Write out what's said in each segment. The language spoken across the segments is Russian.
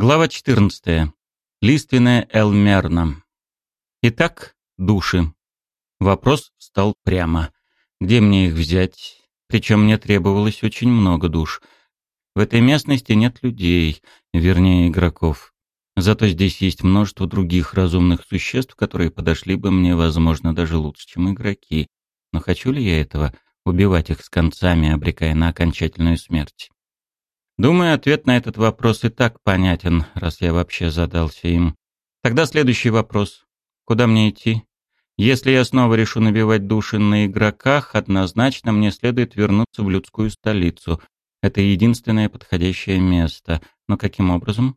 Глава 14. Лиственная Элмерна. Итак, души. Вопрос стал прямо. Где мне их взять? Причем мне требовалось очень много душ. В этой местности нет людей, вернее игроков. Зато здесь есть множество других разумных существ, которые подошли бы мне, возможно, даже лучше, чем игроки. Но хочу ли я этого? Убивать их с концами, обрекая на окончательную смерть. Думаю, ответ на этот вопрос и так понятен, раз я вообще задался им. Тогда следующий вопрос. Куда мне идти? Если я снова решу набивать души на игроках, однозначно мне следует вернуться в людскую столицу. Это единственное подходящее место. Но каким образом?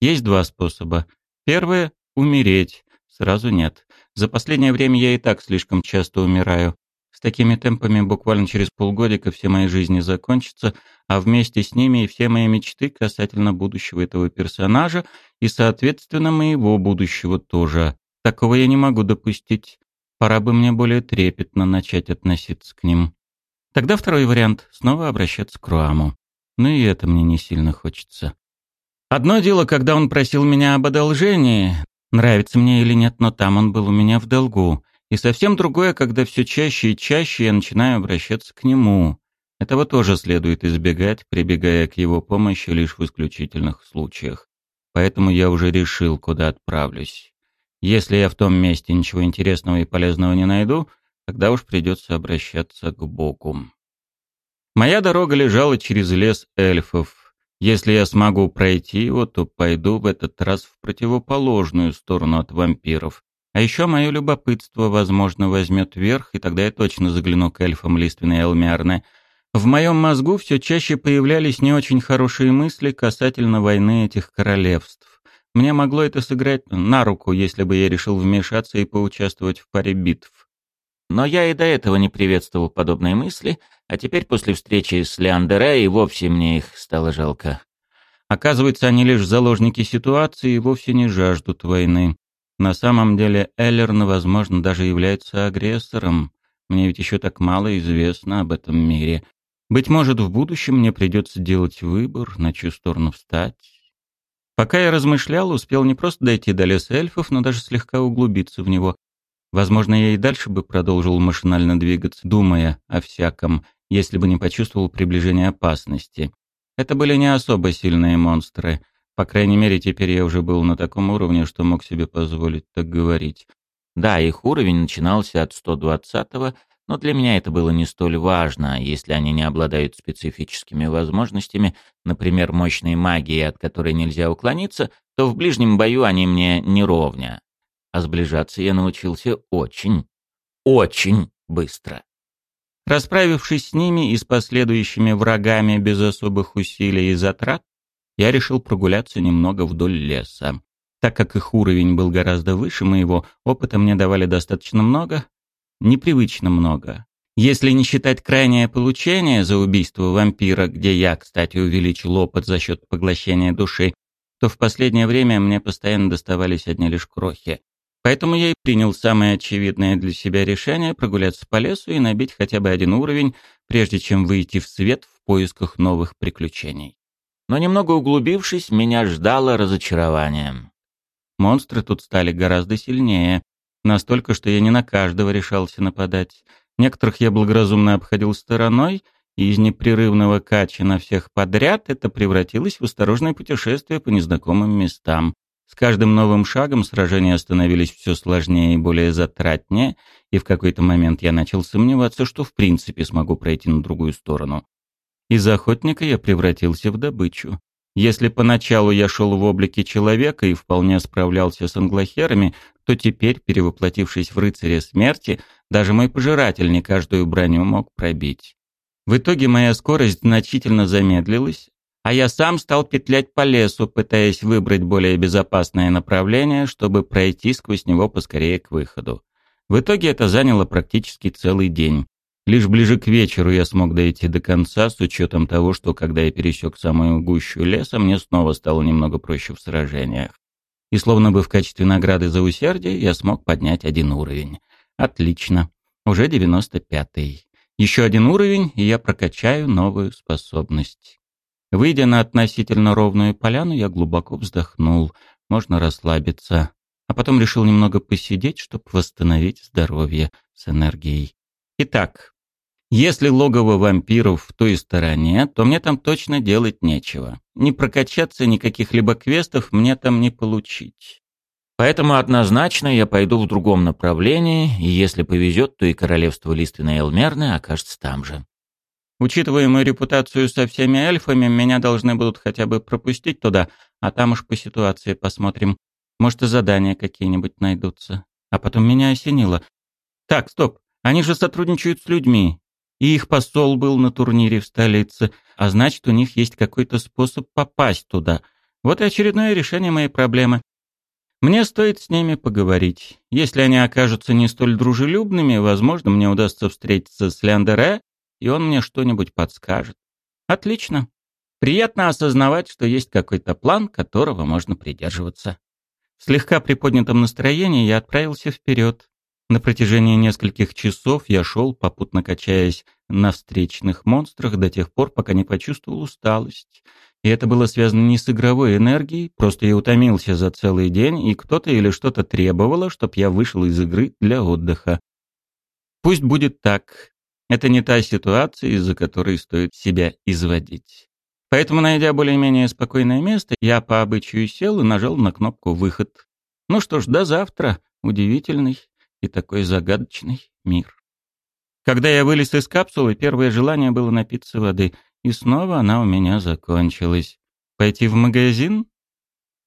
Есть два способа. Первое — умереть. Сразу нет. За последнее время я и так слишком часто умираю. С такими темпами буквально через полгодика все мои жизни закончатся, а вместе с ними и все мои мечты касательно будущего этого персонажа и, соответственно, моего будущего тоже. Такого я не могу допустить. Пора бы мне более трепетно начать относиться к ним. Тогда второй вариант — снова обращаться к Руаму. Но и это мне не сильно хочется. Одно дело, когда он просил меня об одолжении, нравится мне или нет, но там он был у меня в долгу. И совсем другое, когда все чаще и чаще я начинаю обращаться к нему. Этого тоже следует избегать, прибегая к его помощи лишь в исключительных случаях. Поэтому я уже решил, куда отправлюсь. Если я в том месте ничего интересного и полезного не найду, тогда уж придется обращаться к Богу. Моя дорога лежала через лес эльфов. Если я смогу пройти его, то пойду в этот раз в противоположную сторону от вампиров, а еще мое любопытство, возможно, возьмет верх, и тогда я точно загляну к эльфам лиственной Элмиарны. В моем мозгу все чаще появлялись не очень хорошие мысли касательно войны этих королевств. Мне могло это сыграть на руку, если бы я решил вмешаться и поучаствовать в паре битв. Но я и до этого не приветствовал подобные мысли, а теперь после встречи с Леандере и вовсе мне их стало жалко. Оказывается, они лишь заложники ситуации и вовсе не жаждут войны. На самом деле Эллерн, возможно, даже является агрессором. Мне ведь еще так мало известно об этом мире. Быть может, в будущем мне придется делать выбор, на чью сторону встать. Пока я размышлял, успел не просто дойти до леса эльфов, но даже слегка углубиться в него. Возможно, я и дальше бы продолжил машинально двигаться, думая о всяком, если бы не почувствовал приближение опасности. Это были не особо сильные монстры — по крайней мере, теперь я уже был на таком уровне, что мог себе позволить так говорить. Да, их уровень начинался от 120-го, но для меня это было не столь важно, если они не обладают специфическими возможностями, например, мощной магией, от которой нельзя уклониться, то в ближнем бою они мне не ровня. А сближаться я научился очень, очень быстро. Расправившись с ними и с последующими врагами без особых усилий и затрат, я решил прогуляться немного вдоль леса. Так как их уровень был гораздо выше моего, опыта мне давали достаточно много, непривычно много. Если не считать крайнее получение за убийство вампира, где я, кстати, увеличил опыт за счет поглощения души, то в последнее время мне постоянно доставались одни лишь крохи. Поэтому я и принял самое очевидное для себя решение прогуляться по лесу и набить хотя бы один уровень, прежде чем выйти в свет в поисках новых приключений. Но немного углубившись, меня ждало разочарование. Монстры тут стали гораздо сильнее, настолько, что я не на каждого решался нападать. Некоторых я благоразумно обходил стороной, и из непрерывного кача на всех подряд это превратилось в осторожное путешествие по незнакомым местам. С каждым новым шагом сражения становились все сложнее и более затратнее, и в какой-то момент я начал сомневаться, что в принципе смогу пройти на другую сторону. Из охотника я превратился в добычу. Если поначалу я шел в облике человека и вполне справлялся с англохерами, то теперь, перевоплотившись в рыцаря смерти, даже мой пожиратель не каждую броню мог пробить. В итоге моя скорость значительно замедлилась, а я сам стал петлять по лесу, пытаясь выбрать более безопасное направление, чтобы пройти сквозь него поскорее к выходу. В итоге это заняло практически целый день. Лишь ближе к вечеру я смог дойти до конца, с учетом того, что когда я пересек самую гущу леса, мне снова стало немного проще в сражениях. И словно бы в качестве награды за усердие я смог поднять один уровень. Отлично. Уже девяносто пятый. Еще один уровень, и я прокачаю новую способность. Выйдя на относительно ровную поляну, я глубоко вздохнул. Можно расслабиться. А потом решил немного посидеть, чтобы восстановить здоровье с энергией. Итак, если логово вампиров в той стороне, то мне там точно делать нечего. Не прокачаться никаких либо квестов мне там не получить. Поэтому однозначно я пойду в другом направлении, и если повезет, то и королевство лиственной Элмерны окажется там же. Учитывая мою репутацию со всеми эльфами, меня должны будут хотя бы пропустить туда, а там уж по ситуации посмотрим. Может, и задания какие-нибудь найдутся. А потом меня осенило. Так, стоп, они же сотрудничают с людьми. И их посол был на турнире в столице, а значит, у них есть какой-то способ попасть туда. Вот и очередное решение моей проблемы. Мне стоит с ними поговорить. Если они окажутся не столь дружелюбными, возможно, мне удастся встретиться с Леандере, и он мне что-нибудь подскажет. Отлично. Приятно осознавать, что есть какой-то план, которого можно придерживаться. В слегка приподнятом настроении я отправился вперед. На протяжении нескольких часов я шел, попутно качаясь на встречных монстрах до тех пор, пока не почувствовал усталость. И это было связано не с игровой энергией, просто я утомился за целый день, и кто-то или что-то требовало, чтобы я вышел из игры для отдыха. Пусть будет так. Это не та ситуация, из-за которой стоит себя изводить. Поэтому, найдя более-менее спокойное место, я по обычаю сел и нажал на кнопку «Выход». Ну что ж, до завтра. Удивительный и такой загадочный мир. Когда я вылез из капсулы, первое желание было напиться воды, и снова она у меня закончилась. Пойти в магазин?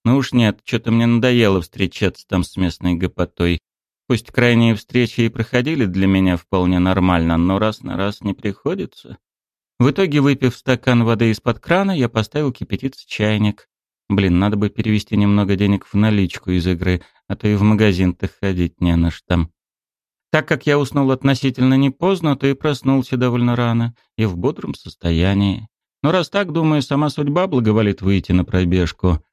Ну уж нет, что-то мне надоело встречаться там с местной гопотой. Пусть крайние встречи и проходили для меня вполне нормально, но раз на раз не приходится. В итоге, выпив стакан воды из-под крана, я поставил кипятиться чайник. Блин, надо бы перевести немного денег в наличку из игры, а то и в магазин-то ходить не на что. Так как я уснул относительно не поздно, то и проснулся довольно рано и в бодром состоянии. Но раз так, думаю, сама судьба благоволит выйти на пробежку.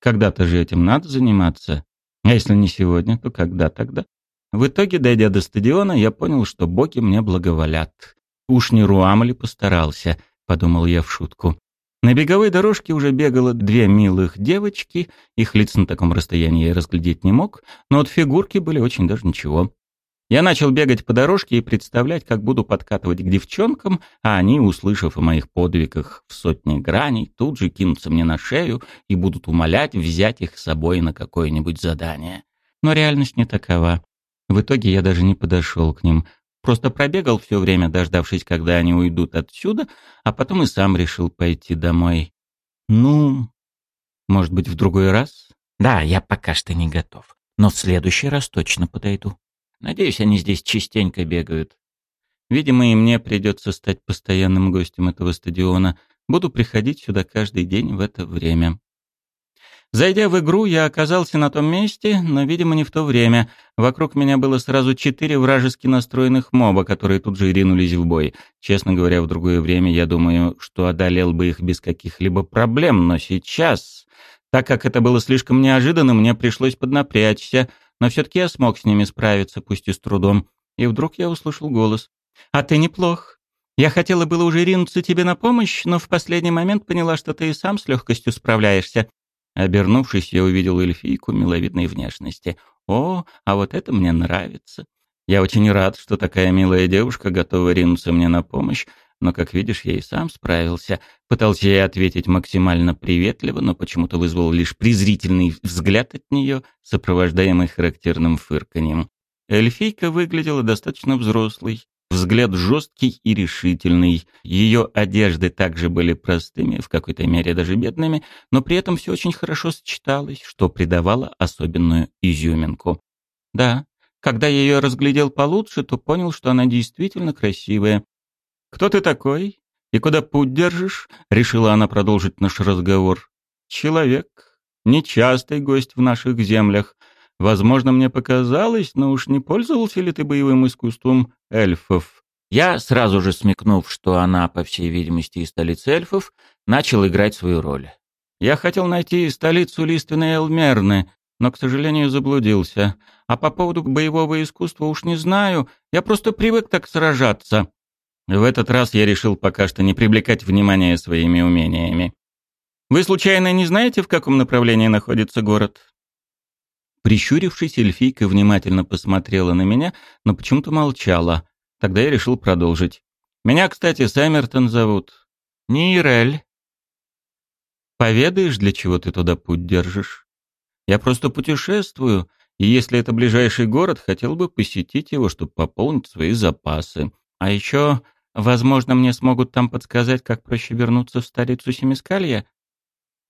Когда-то же этим надо заниматься. А если не сегодня, то когда тогда? В итоге, дойдя до стадиона, я понял, что боги мне благоволят. «Уж не Руам ли постарался?» — подумал я в шутку. На беговой дорожке уже бегало две милых девочки, их лиц на таком расстоянии я разглядеть не мог, но от фигурки были очень даже ничего. Я начал бегать по дорожке и представлять, как буду подкатывать к девчонкам, а они, услышав о моих подвигах в сотне граней, тут же кинутся мне на шею и будут умолять взять их с собой на какое-нибудь задание. Но реальность не такова. В итоге я даже не подошел к ним. Просто пробегал все время, дождавшись, когда они уйдут отсюда, а потом и сам решил пойти домой. Ну, может быть, в другой раз? Да, я пока что не готов. Но в следующий раз точно подойду. Надеюсь, они здесь частенько бегают. Видимо, и мне придется стать постоянным гостем этого стадиона. Буду приходить сюда каждый день в это время. Зайдя в игру, я оказался на том месте, но, видимо, не в то время. Вокруг меня было сразу четыре вражески настроенных моба, которые тут же ринулись в бой. Честно говоря, в другое время я думаю, что одолел бы их без каких-либо проблем, но сейчас, так как это было слишком неожиданно, мне пришлось поднапрячься, но все-таки я смог с ними справиться, пусть и с трудом. И вдруг я услышал голос. «А ты неплох. Я хотела было уже ринуться тебе на помощь, но в последний момент поняла, что ты и сам с легкостью справляешься. Обернувшись, я увидел эльфийку миловидной внешности. «О, а вот это мне нравится. Я очень рад, что такая милая девушка готова ринуться мне на помощь, но, как видишь, я и сам справился. Пытался ей ответить максимально приветливо, но почему-то вызвал лишь презрительный взгляд от нее, сопровождаемый характерным фырканьем. Эльфийка выглядела достаточно взрослой, Взгляд жесткий и решительный. Ее одежды также были простыми, в какой-то мере даже бедными, но при этом все очень хорошо сочеталось, что придавало особенную изюминку. Да, когда я ее разглядел получше, то понял, что она действительно красивая. «Кто ты такой? И куда путь держишь?» — решила она продолжить наш разговор. «Человек. Нечастый гость в наших землях. Возможно, мне показалось, но уж не пользовался ли ты боевым искусством эльфов? Я, сразу же смекнув, что она, по всей видимости, из столицы эльфов, начал играть свою роль. Я хотел найти столицу лиственной Элмерны, но, к сожалению, заблудился. А по поводу боевого искусства уж не знаю, я просто привык так сражаться. В этот раз я решил пока что не привлекать внимания своими умениями. «Вы случайно не знаете, в каком направлении находится город?» Прищурившись, эльфийка внимательно посмотрела на меня, но почему-то молчала. Тогда я решил продолжить. «Меня, кстати, Сэммертон зовут. Нирель. Поведаешь, для чего ты туда путь держишь? Я просто путешествую, и если это ближайший город, хотел бы посетить его, чтобы пополнить свои запасы. А еще, возможно, мне смогут там подсказать, как проще вернуться в столицу Семискалья?»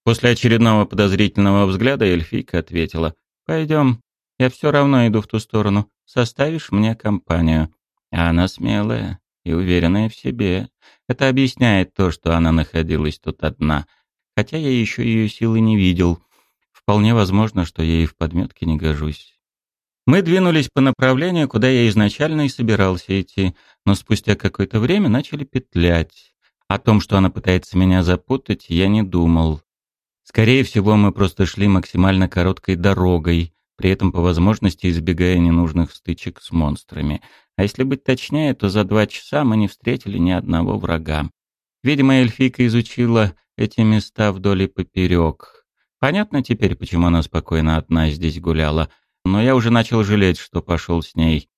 После очередного подозрительного взгляда эльфийка ответила. «Пойдем, я все равно иду в ту сторону. Составишь мне компанию». А она смелая и уверенная в себе. Это объясняет то, что она находилась тут одна. Хотя я еще ее силы не видел. Вполне возможно, что я и в подметке не гожусь. Мы двинулись по направлению, куда я изначально и собирался идти, но спустя какое-то время начали петлять. О том, что она пытается меня запутать, я не думал. Скорее всего, мы просто шли максимально короткой дорогой, при этом по возможности избегая ненужных стычек с монстрами. А если быть точнее, то за два часа мы не встретили ни одного врага. Видимо, эльфийка изучила эти места вдоль и поперек. Понятно теперь, почему она спокойно одна здесь гуляла, но я уже начал жалеть, что пошел с ней.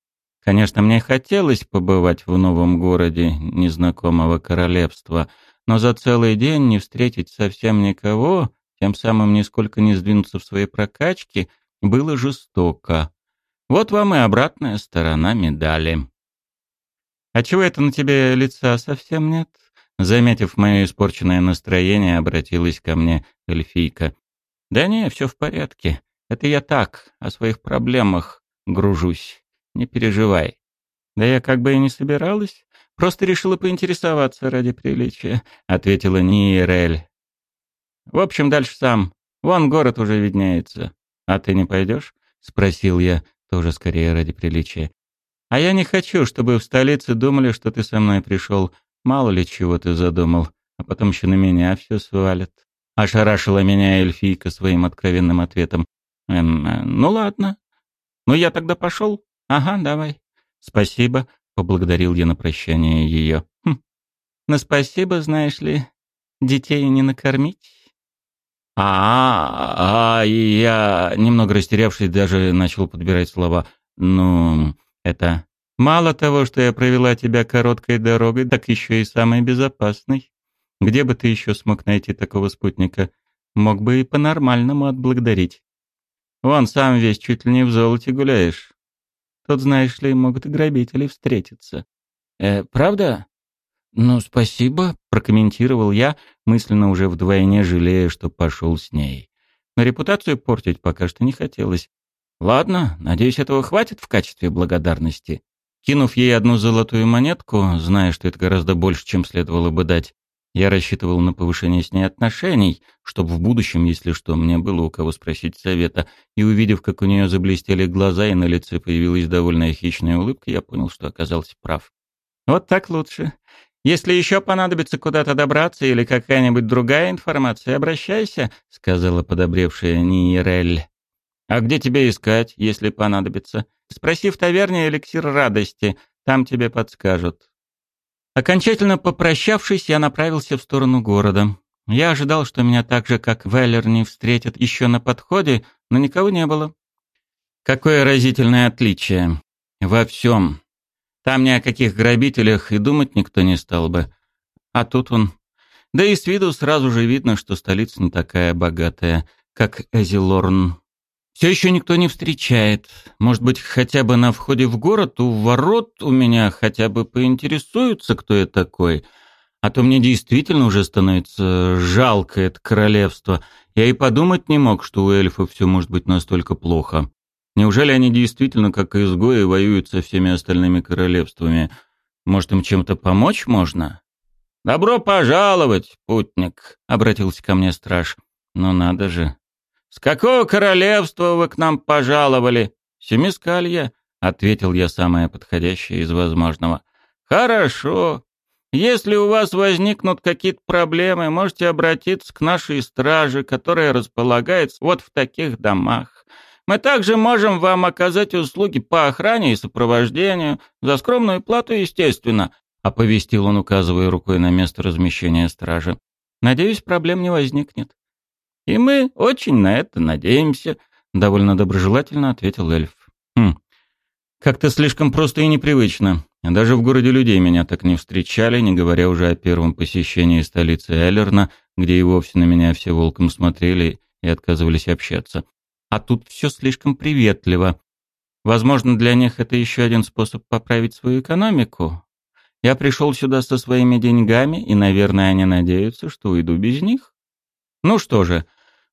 Конечно, мне хотелось побывать в новом городе незнакомого королевства — но за целый день не встретить совсем никого, тем самым нисколько не сдвинуться в своей прокачке, было жестоко. Вот вам и обратная сторона медали. «А чего это на тебе лица совсем нет?» Заметив мое испорченное настроение, обратилась ко мне эльфийка. «Да не, все в порядке. Это я так, о своих проблемах гружусь. Не переживай». «Да я как бы и не собиралась. Просто решила поинтересоваться ради приличия», — ответила Ниерель. «В общем, дальше сам. Вон город уже виднеется. А ты не пойдешь?» — спросил я, тоже скорее ради приличия. «А я не хочу, чтобы в столице думали, что ты со мной пришел. Мало ли чего ты задумал, а потом еще на меня все свалят». Ошарашила меня эльфийка своим откровенным ответом. «Эм, э, ну ладно. Ну я тогда пошел? Ага, давай. Спасибо. Поблагодарил я на прощание ее. Хм. На спасибо, знаешь ли, детей не накормить. А, -а, а, я, немного растерявшись, даже начал подбирать слова. Ну, это... Мало того, что я провела тебя короткой дорогой, так еще и самой безопасной. Где бы ты еще смог найти такого спутника? Мог бы и по-нормальному отблагодарить. Вон сам весь чуть ли не в золоте гуляешь. Тут, знаешь ли, могут и грабители встретиться. Э, правда? Ну, спасибо, прокомментировал я, мысленно уже вдвойне жалея, что пошел с ней. Но репутацию портить пока что не хотелось. Ладно, надеюсь, этого хватит в качестве благодарности. Кинув ей одну золотую монетку, зная, что это гораздо больше, чем следовало бы дать, я рассчитывал на повышение с ней отношений, чтобы в будущем, если что, мне было у кого спросить совета. И увидев, как у нее заблестели глаза и на лице появилась довольная хищная улыбка, я понял, что оказался прав. Вот так лучше. Если еще понадобится куда-то добраться или какая-нибудь другая информация, обращайся, сказала подобревшая Ниерель. А где тебя искать, если понадобится? Спроси в таверне эликсир радости, там тебе подскажут. Окончательно попрощавшись, я направился в сторону города. Я ожидал, что меня так же, как Веллер, не встретят еще на подходе, но никого не было. Какое разительное отличие. Во всем. Там ни о каких грабителях и думать никто не стал бы. А тут он... Да и с виду сразу же видно, что столица не такая богатая, как Эзилорн. Все еще никто не встречает. Может быть, хотя бы на входе в город у ворот у меня хотя бы поинтересуются, кто я такой. А то мне действительно уже становится жалко это королевство. Я и подумать не мог, что у эльфов все может быть настолько плохо. Неужели они действительно, как изгои, воюют со всеми остальными королевствами? Может, им чем-то помочь можно? «Добро пожаловать, путник», — обратился ко мне страж. «Ну надо же, «С какого королевства вы к нам пожаловали?» «Семискалья», — ответил я самое подходящее из возможного. «Хорошо. Если у вас возникнут какие-то проблемы, можете обратиться к нашей страже, которая располагается вот в таких домах. Мы также можем вам оказать услуги по охране и сопровождению, за скромную плату, естественно. оповестил он, указывая рукой на место размещения стражи. «Надеюсь, проблем не возникнет». «И мы очень на это надеемся», — довольно доброжелательно ответил эльф. «Хм, как-то слишком просто и непривычно. Даже в городе людей меня так не встречали, не говоря уже о первом посещении столицы Эллерна, где и вовсе на меня все волком смотрели и отказывались общаться. А тут все слишком приветливо. Возможно, для них это еще один способ поправить свою экономику. Я пришел сюда со своими деньгами, и, наверное, они надеются, что уйду без них. Ну что же,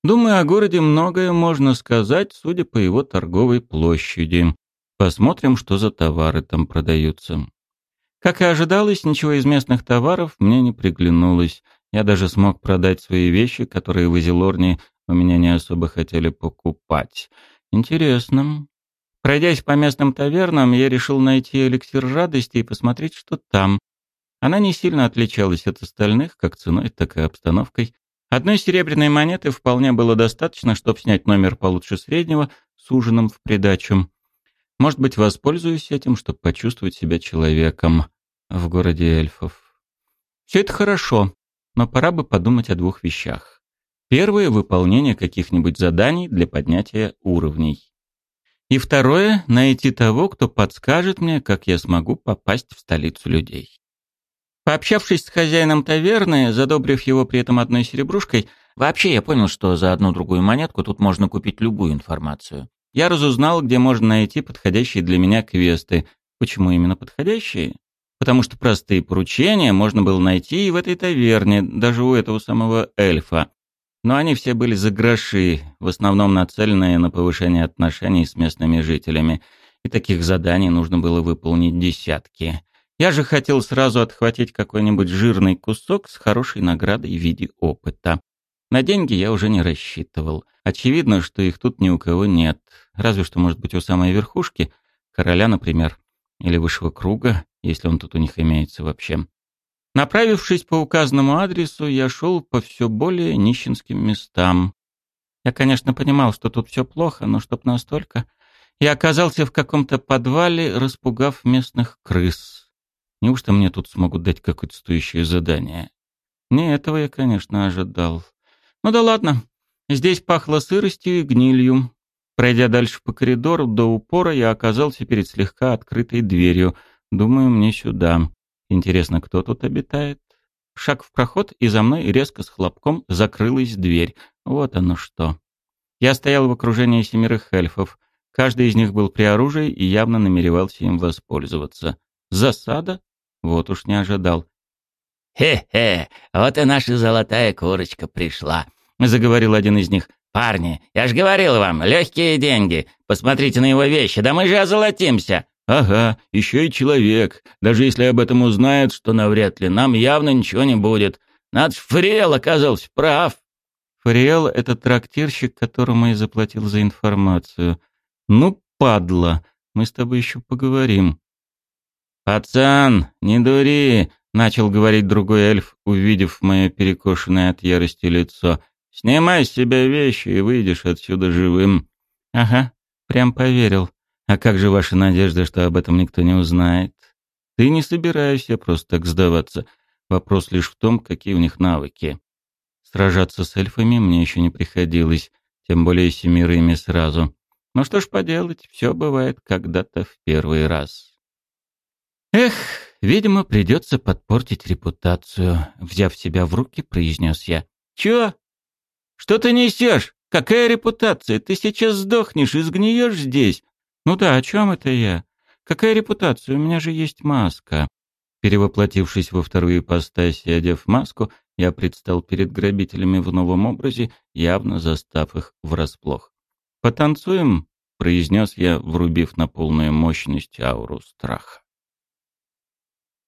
думаю, о городе многое можно сказать, судя по его торговой площади. Посмотрим, что за товары там продаются. Как и ожидалось, ничего из местных товаров мне не приглянулось. Я даже смог продать свои вещи, которые в Изелорне у меня не особо хотели покупать. Интересно. Пройдясь по местным тавернам, я решил найти эликсир радости и посмотреть, что там. Она не сильно отличалась от остальных, как ценой, так и обстановкой. Одной серебряной монеты вполне было достаточно, чтобы снять номер получше среднего с ужином в придачу. Может быть, воспользуюсь этим, чтобы почувствовать себя человеком в городе эльфов. Все это хорошо, но пора бы подумать о двух вещах. Первое — выполнение каких-нибудь заданий для поднятия уровней. И второе — найти того, кто подскажет мне, как я смогу попасть в столицу людей. Пообщавшись с хозяином таверны, задобрив его при этом одной серебрушкой, вообще я понял, что за одну-другую монетку тут можно купить любую информацию. Я разузнал, где можно найти подходящие для меня квесты. Почему именно подходящие? Потому что простые поручения можно было найти и в этой таверне, даже у этого самого эльфа. Но они все были за гроши, в основном нацеленные на повышение отношений с местными жителями. И таких заданий нужно было выполнить десятки. Я же хотел сразу отхватить какой-нибудь жирный кусок с хорошей наградой в виде опыта. На деньги я уже не рассчитывал. Очевидно, что их тут ни у кого нет. Разве что, может быть, у самой верхушки, короля, например, или высшего круга, если он тут у них имеется вообще. Направившись по указанному адресу, я шел по все более нищенским местам. Я, конечно, понимал, что тут все плохо, но чтоб настолько... Я оказался в каком-то подвале, распугав местных крыс. Неужто мне тут смогут дать какое-то стоящее задание? Не этого я, конечно, ожидал. Ну да ладно. Здесь пахло сыростью и гнилью. Пройдя дальше по коридору до упора, я оказался перед слегка открытой дверью. Думаю, мне сюда. Интересно, кто тут обитает? Шаг в проход, и за мной резко с хлопком закрылась дверь. Вот оно что. Я стоял в окружении семерых эльфов. Каждый из них был при оружии и явно намеревался им воспользоваться. Засада? Вот уж не ожидал. «Хе-хе, вот и наша золотая курочка пришла», — заговорил один из них. «Парни, я ж говорил вам, легкие деньги. Посмотрите на его вещи, да мы же озолотимся». «Ага, еще и человек. Даже если об этом узнают, что навряд ли, нам явно ничего не будет. Над Фриэл оказался прав». Фриэл — это трактирщик, которому я заплатил за информацию. «Ну, падла, мы с тобой еще поговорим». «Пацан, не дури!» начал говорить другой эльф, увидев мое перекошенное от ярости лицо. «Снимай с себя вещи и выйдешь отсюда живым». «Ага, прям поверил. А как же ваша надежда, что об этом никто не узнает?» «Ты не собираешься просто так сдаваться. Вопрос лишь в том, какие у них навыки. Сражаться с эльфами мне еще не приходилось, тем более семерыми сразу. Ну что ж поделать, все бывает когда-то в первый раз». «Эх!» Видимо, придется подпортить репутацию. Взяв себя в руки, произнес я. Чё? Что ты несешь? Какая репутация? Ты сейчас сдохнешь и сгниешь здесь. Ну да, о чем это я? Какая репутация? У меня же есть маска. Перевоплотившись во вторую ипостась и одев маску, я предстал перед грабителями в новом образе, явно застав их врасплох. «Потанцуем?» — произнес я, врубив на полную мощность ауру страха.